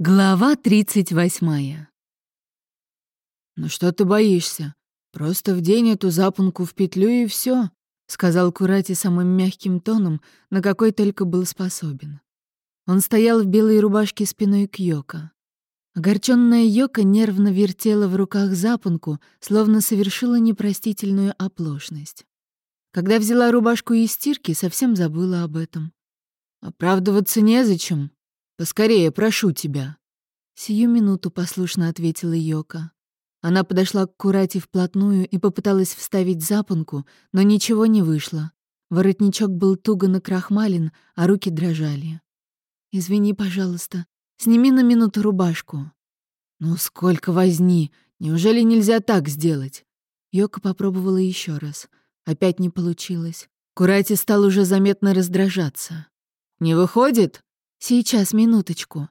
Глава 38 «Ну что ты боишься? Просто вдень эту запонку в петлю и все, сказал Курати самым мягким тоном, на какой только был способен. Он стоял в белой рубашке спиной к Йоко. Огорченная Йока нервно вертела в руках запонку, словно совершила непростительную оплошность. Когда взяла рубашку из стирки, совсем забыла об этом. «Оправдываться незачем», Поскорее, прошу тебя». «Сию минуту», — послушно ответила Йока. Она подошла к Курати вплотную и попыталась вставить запонку, но ничего не вышло. Воротничок был туго накрахмален, а руки дрожали. «Извини, пожалуйста. Сними на минуту рубашку». «Ну сколько возни! Неужели нельзя так сделать?» Йока попробовала еще раз. Опять не получилось. Курати стал уже заметно раздражаться. «Не выходит?» «Сейчас, минуточку.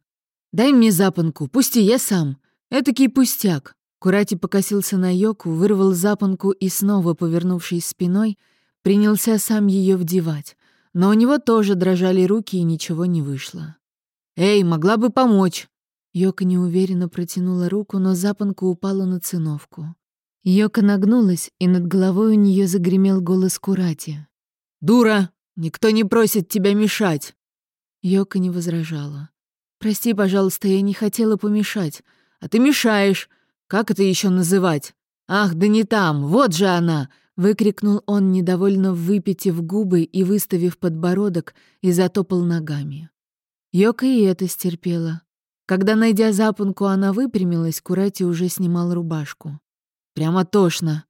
Дай мне запонку, пусти, я сам. Этакий пустяк». Курати покосился на Йоку, вырвал запонку и снова, повернувшись спиной, принялся сам ее вдевать. Но у него тоже дрожали руки, и ничего не вышло. «Эй, могла бы помочь!» Йока неуверенно протянула руку, но запонка упала на циновку. Йока нагнулась, и над головой у нее загремел голос Курати. «Дура! Никто не просит тебя мешать!» Йока не возражала. «Прости, пожалуйста, я не хотела помешать. А ты мешаешь. Как это еще называть? Ах, да не там, вот же она!» — выкрикнул он, недовольно выпитив губы и выставив подбородок, и затопал ногами. Йока и это стерпела. Когда, найдя запонку, она выпрямилась, Курати уже снимал рубашку. «Прямо тошно.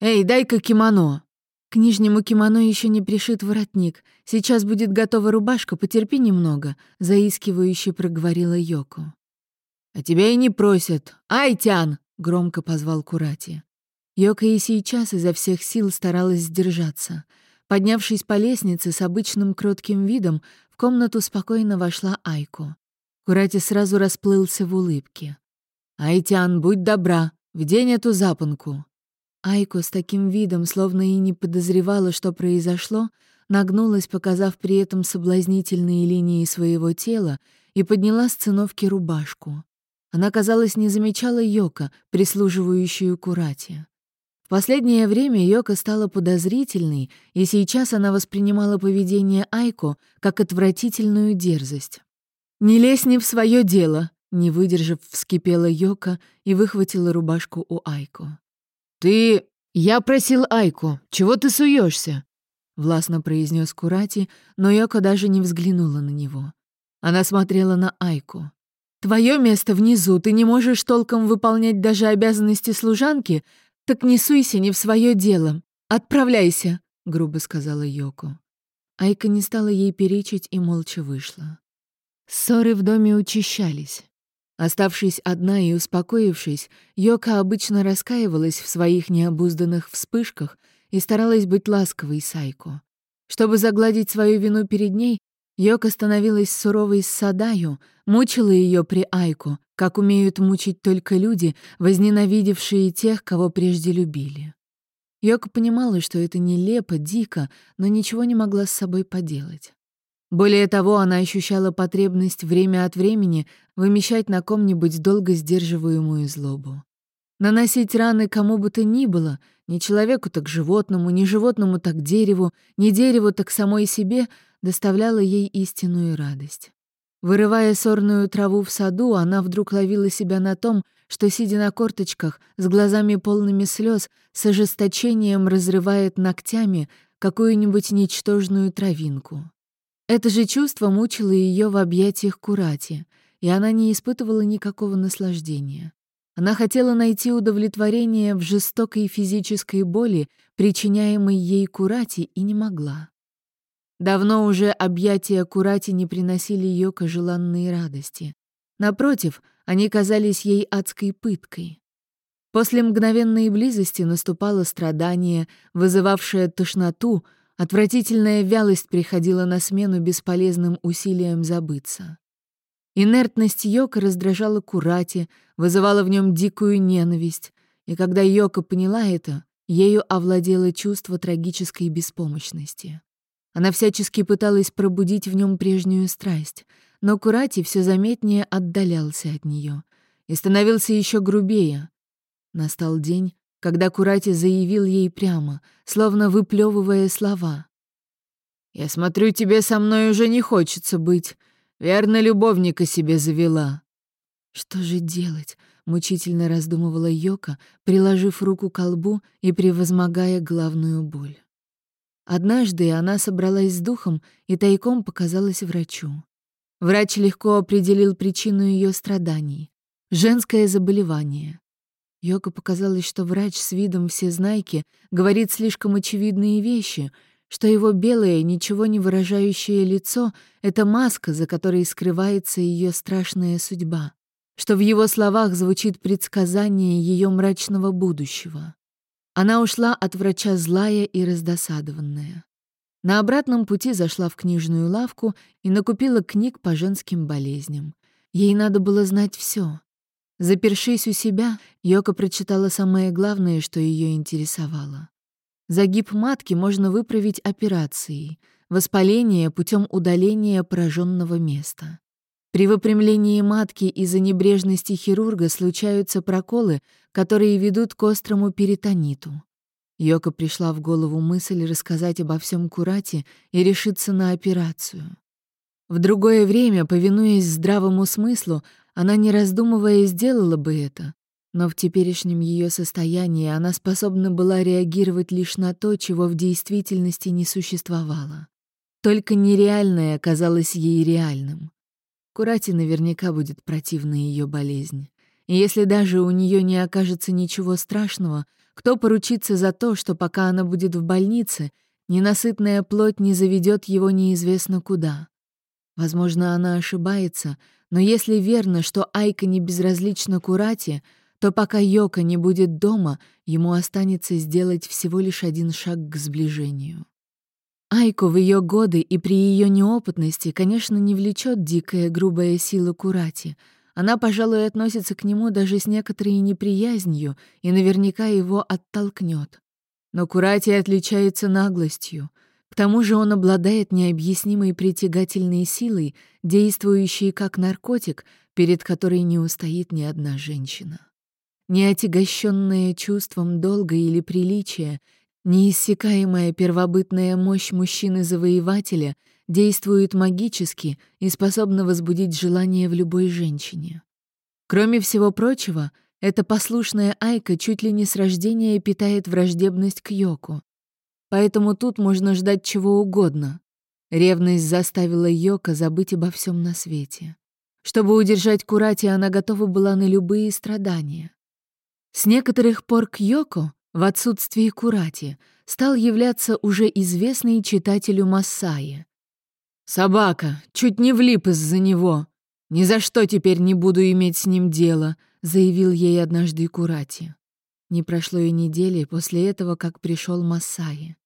Эй, дай-ка кимоно!» К нижнему кимоно еще не пришит воротник. Сейчас будет готова рубашка, потерпи немного», — заискивающе проговорила Йоко. «А тебя и не просят. Ай, Тян!» — громко позвал Курати. Йока и сейчас изо всех сил старалась сдержаться. Поднявшись по лестнице с обычным кротким видом, в комнату спокойно вошла Айко. Курати сразу расплылся в улыбке. «Айтян, будь добра, вдень эту запонку». Айко с таким видом, словно и не подозревала, что произошло, нагнулась, показав при этом соблазнительные линии своего тела, и подняла с циновки рубашку. Она, казалось, не замечала Йока, прислуживающую Курате. В последнее время Йока стала подозрительной, и сейчас она воспринимала поведение Айко как отвратительную дерзость. «Не лезь не в свое дело!» Не выдержав, вскипела Йока и выхватила рубашку у Айко. «Ты... Я просил Айку, чего ты суешься? властно произнес Курати, но Йоко даже не взглянула на него. Она смотрела на Айку. «Твое место внизу, ты не можешь толком выполнять даже обязанности служанки, так не суйся не в свое дело. Отправляйся», — грубо сказала Йоко. Айка не стала ей перечить и молча вышла. Ссоры в доме учащались. Оставшись одна и успокоившись, Йока обычно раскаивалась в своих необузданных вспышках и старалась быть ласковой Сайко. Чтобы загладить свою вину перед ней, Йока становилась суровой с Садаю, мучила ее при Айку, как умеют мучить только люди, возненавидевшие тех, кого прежде любили. Йока понимала, что это нелепо, дико, но ничего не могла с собой поделать. Более того, она ощущала потребность время от времени вымещать на ком-нибудь долго сдерживаемую злобу. Наносить раны кому бы то ни было, ни человеку, так животному, ни животному, так дереву, ни дереву, так самой себе, доставляло ей истинную радость. Вырывая сорную траву в саду, она вдруг ловила себя на том, что, сидя на корточках, с глазами полными слез, с ожесточением разрывает ногтями какую-нибудь ничтожную травинку. Это же чувство мучило ее в объятиях Курати, и она не испытывала никакого наслаждения. Она хотела найти удовлетворение в жестокой физической боли, причиняемой ей Курати, и не могла. Давно уже объятия Курати не приносили ее к желанной радости. Напротив, они казались ей адской пыткой. После мгновенной близости наступало страдание, вызывавшее тошноту — Отвратительная вялость приходила на смену бесполезным усилиям забыться. Инертность Йока раздражала Курати, вызывала в нем дикую ненависть, и когда Йока поняла это, ею овладело чувство трагической беспомощности. Она всячески пыталась пробудить в нем прежнюю страсть, но Курати все заметнее отдалялся от нее и становился еще грубее. Настал день, когда Курати заявил ей прямо, словно выплевывая слова. «Я смотрю, тебе со мной уже не хочется быть. Верно, любовника себе завела». «Что же делать?» — мучительно раздумывала Йока, приложив руку к колбу и превозмогая главную боль. Однажды она собралась с духом и тайком показалась врачу. Врач легко определил причину ее страданий — женское заболевание. Йока показалось, что врач с видом всезнайки говорит слишком очевидные вещи, что его белое, ничего не выражающее лицо — это маска, за которой скрывается ее страшная судьба, что в его словах звучит предсказание ее мрачного будущего. Она ушла от врача злая и раздосадованная. На обратном пути зашла в книжную лавку и накупила книг по женским болезням. Ей надо было знать все. Запершись у себя, Йока прочитала самое главное, что ее интересовало. Загиб матки можно выправить операцией, воспаление путем удаления пораженного места. При выпрямлении матки из-за небрежности хирурга случаются проколы, которые ведут к острому перитониту. Йока пришла в голову мысль рассказать обо всем Курате и решиться на операцию. В другое время, повинуясь здравому смыслу, она, не раздумывая, сделала бы это. Но в теперешнем ее состоянии она способна была реагировать лишь на то, чего в действительности не существовало. Только нереальное казалось ей реальным. Курати наверняка будет противна ее болезнь. И если даже у нее не окажется ничего страшного, кто поручится за то, что пока она будет в больнице, ненасытная плоть не заведет его неизвестно куда? Возможно, она ошибается, но если верно, что Айка не безразлична Курати, то пока Йока не будет дома, ему останется сделать всего лишь один шаг к сближению. Айку в ее годы и при ее неопытности, конечно, не влечет дикая грубая сила Курати. Она, пожалуй, относится к нему даже с некоторой неприязнью и наверняка его оттолкнет. Но Курати отличается наглостью. Тому же он обладает необъяснимой притягательной силой, действующей как наркотик, перед которой не устоит ни одна женщина. Неотягощенная чувством долга или приличия — Неиссякаемая первобытная мощь мужчины-завоевателя действует магически и способна возбудить желание в любой женщине. Кроме всего прочего, эта послушная Айка чуть ли не с рождения питает враждебность к Йоку. Поэтому тут можно ждать чего угодно. Ревность заставила Йока забыть обо всем на свете. Чтобы удержать Курати, она готова была на любые страдания. С некоторых пор к Йоко в отсутствии Курати, стал являться уже известный читателю Массаи. «Собака, чуть не влип из-за него. Ни за что теперь не буду иметь с ним дело», — заявил ей однажды Курати. Не прошло и недели после этого, как пришел Массаи.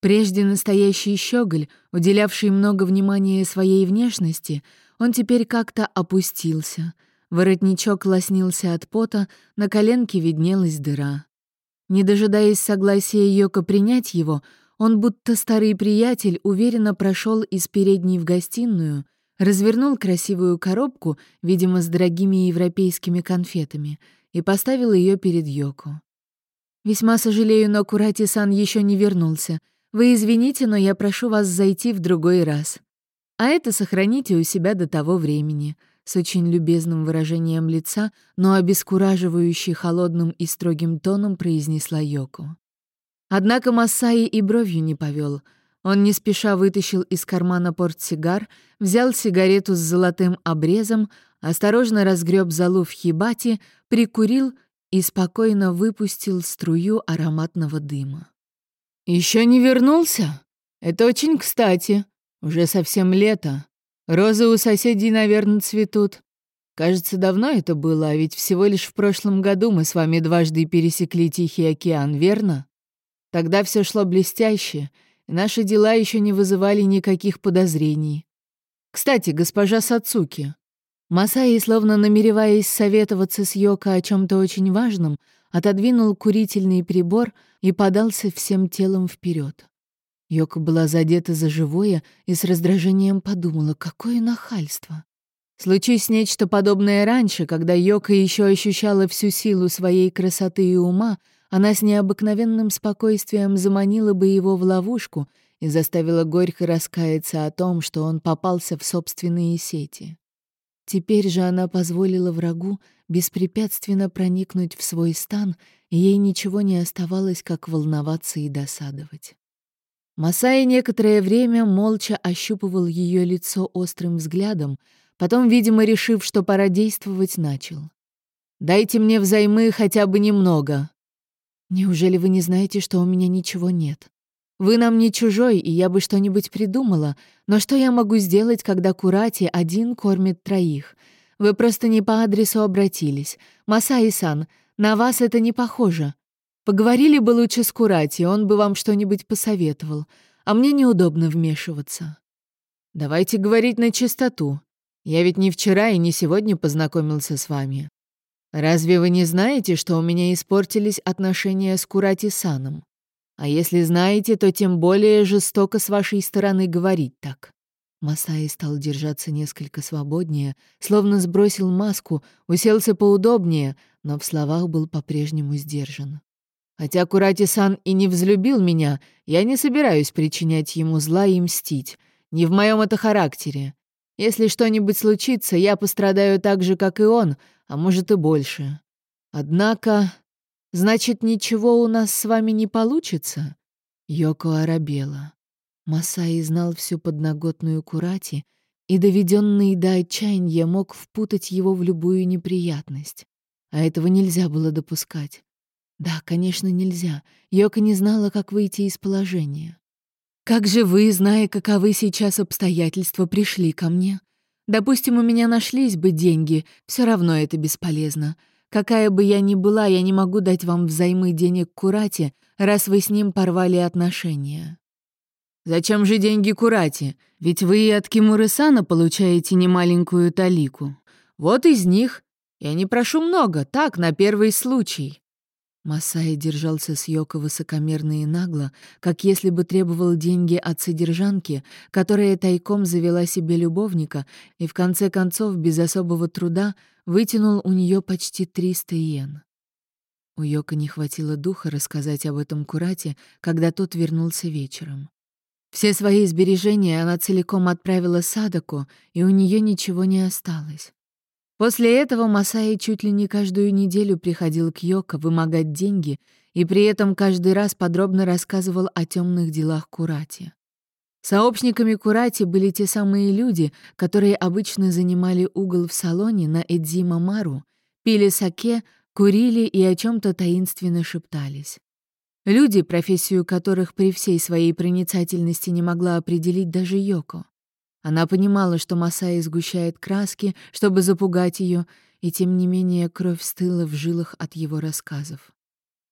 Прежде настоящий щеголь, уделявший много внимания своей внешности, он теперь как-то опустился. Воротничок лоснился от пота, на коленке виднелась дыра. Не дожидаясь согласия Йока принять его, он, будто старый приятель, уверенно прошел из передней в гостиную, развернул красивую коробку, видимо, с дорогими европейскими конфетами, и поставил ее перед Йоко. «Весьма сожалею, но Курати-сан еще не вернулся. Вы извините, но я прошу вас зайти в другой раз. А это сохраните у себя до того времени с очень любезным выражением лица, но обескураживающе холодным и строгим тоном произнесла Йоко. Однако Масаи и бровью не повел. Он не спеша вытащил из кармана портсигар, взял сигарету с золотым обрезом, осторожно разгреб залу в хибате, прикурил и спокойно выпустил струю ароматного дыма. Еще не вернулся? Это очень кстати. Уже совсем лето. Розы у соседей, наверное, цветут. Кажется, давно это было, а ведь всего лишь в прошлом году мы с вами дважды пересекли Тихий океан, верно? Тогда все шло блестяще, наши дела еще не вызывали никаких подозрений. Кстати, госпожа Сацуки. Масаи, словно намереваясь советоваться с Йоко о чем то очень важном, отодвинул курительный прибор и подался всем телом вперед. Йока была задета за живое и с раздражением подумала, какое нахальство. Случись нечто подобное раньше, когда Йока еще ощущала всю силу своей красоты и ума, она с необыкновенным спокойствием заманила бы его в ловушку и заставила горько раскаяться о том, что он попался в собственные сети. Теперь же она позволила врагу беспрепятственно проникнуть в свой стан, и ей ничего не оставалось, как волноваться и досадовать. Масай некоторое время молча ощупывал ее лицо острым взглядом, потом, видимо, решив, что пора действовать, начал. «Дайте мне взаймы хотя бы немного». «Неужели вы не знаете, что у меня ничего нет? Вы нам не чужой, и я бы что-нибудь придумала, но что я могу сделать, когда Курати один кормит троих? Вы просто не по адресу обратились. Масаи-сан, на вас это не похоже. Поговорили бы лучше с Курати, он бы вам что-нибудь посоветовал. А мне неудобно вмешиваться. Давайте говорить на чистоту. Я ведь не вчера и не сегодня познакомился с вами. Разве вы не знаете, что у меня испортились отношения с Курати-саном? А если знаете, то тем более жестоко с вашей стороны говорить так. Масаи стал держаться несколько свободнее, словно сбросил маску, уселся поудобнее, но в словах был по-прежнему сдержан. Хотя Курати-сан и не взлюбил меня, я не собираюсь причинять ему зла и мстить. Не в моем это характере. Если что-нибудь случится, я пострадаю так же, как и он, а может и больше. Однако... Значит, ничего у нас с вами не получится?» Йоко оробела. Масаи знал всю подноготную Курати, и, доведенный до отчаяния, мог впутать его в любую неприятность. А этого нельзя было допускать. Да, конечно, нельзя. Йока не знала, как выйти из положения. «Как же вы, зная, каковы сейчас обстоятельства, пришли ко мне? Допустим, у меня нашлись бы деньги, все равно это бесполезно. Какая бы я ни была, я не могу дать вам взаймы денег Курате, раз вы с ним порвали отношения». «Зачем же деньги Курате? Ведь вы и от Кимуры-сана получаете немаленькую талику. Вот из них. Я не прошу много, так, на первый случай». Масай держался с Йоко высокомерно и нагло, как если бы требовал деньги от содержанки, которая тайком завела себе любовника и в конце концов без особого труда вытянул у нее почти 300 йен. У Йока не хватило духа рассказать об этом Курате, когда тот вернулся вечером. Все свои сбережения она целиком отправила Садаку, и у нее ничего не осталось. После этого Масаи чуть ли не каждую неделю приходил к Йоко вымогать деньги и при этом каждый раз подробно рассказывал о темных делах Курати. Сообщниками Курати были те самые люди, которые обычно занимали угол в салоне на Эдзима Мару, пили саке, курили и о чем то таинственно шептались. Люди, профессию которых при всей своей проницательности не могла определить даже Йоко. Она понимала, что Масаи сгущает краски, чтобы запугать ее, и тем не менее кровь стыла в жилах от его рассказов.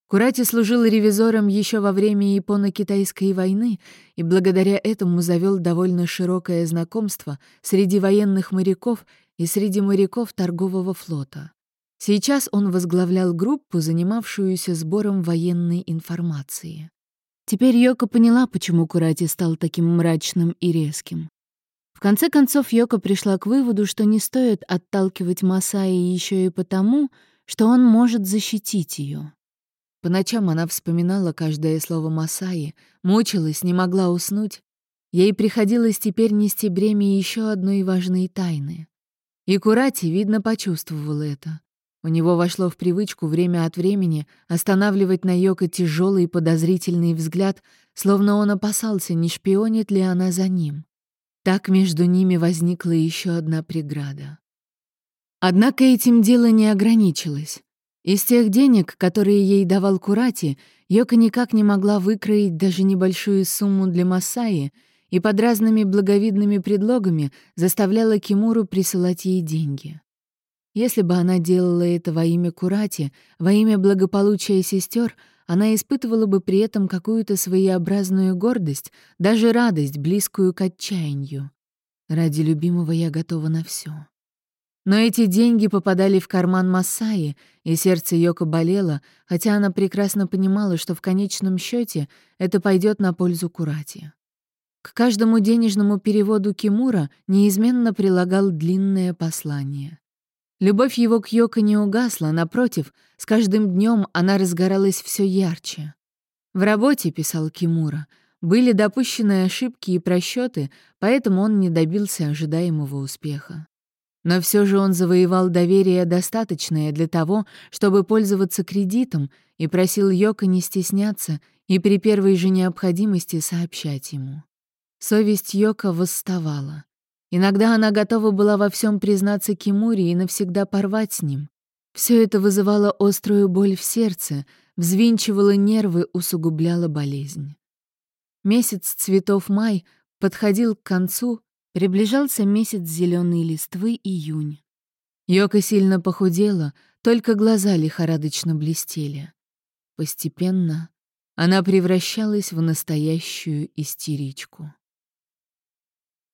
Курати служил ревизором еще во время Японо-Китайской войны и благодаря этому завел довольно широкое знакомство среди военных моряков и среди моряков торгового флота. Сейчас он возглавлял группу, занимавшуюся сбором военной информации. Теперь Йока поняла, почему Курати стал таким мрачным и резким конце концов, Йока пришла к выводу, что не стоит отталкивать Масаи еще и потому, что он может защитить ее. По ночам она вспоминала каждое слово Масаи, мучилась, не могла уснуть. Ей приходилось теперь нести бремя еще одной важной тайны. И Курати, видно, почувствовал это. У него вошло в привычку время от времени останавливать на Йоко тяжелый подозрительный взгляд, словно он опасался, не шпионит ли она за ним. Так между ними возникла еще одна преграда. Однако этим дело не ограничилось. Из тех денег, которые ей давал Курати, Йока никак не могла выкроить даже небольшую сумму для Масаи и под разными благовидными предлогами заставляла Кимуру присылать ей деньги. Если бы она делала это во имя Курати, во имя благополучия сестер, она испытывала бы при этом какую-то своеобразную гордость, даже радость, близкую к отчаянию. Ради любимого я готова на все. Но эти деньги попадали в карман Масаи, и сердце Йока болело, хотя она прекрасно понимала, что в конечном счете это пойдет на пользу Курати. К каждому денежному переводу Кимура неизменно прилагал длинное послание. Любовь его к Йоко не угасла, напротив, с каждым днем она разгоралась все ярче. В работе, писал Кимура, были допущены ошибки и просчеты, поэтому он не добился ожидаемого успеха. Но все же он завоевал доверие достаточное для того, чтобы пользоваться кредитом, и просил Йока не стесняться и при первой же необходимости сообщать ему. Совесть Йока восставала. Иногда она готова была во всем признаться Кимури и навсегда порвать с ним. Все это вызывало острую боль в сердце, взвинчивало нервы, усугубляло болезнь. Месяц цветов май подходил к концу, Приближался месяц зеленой листвы июнь. Йока сильно похудела, только глаза лихорадочно блестели. Постепенно она превращалась в настоящую истеричку.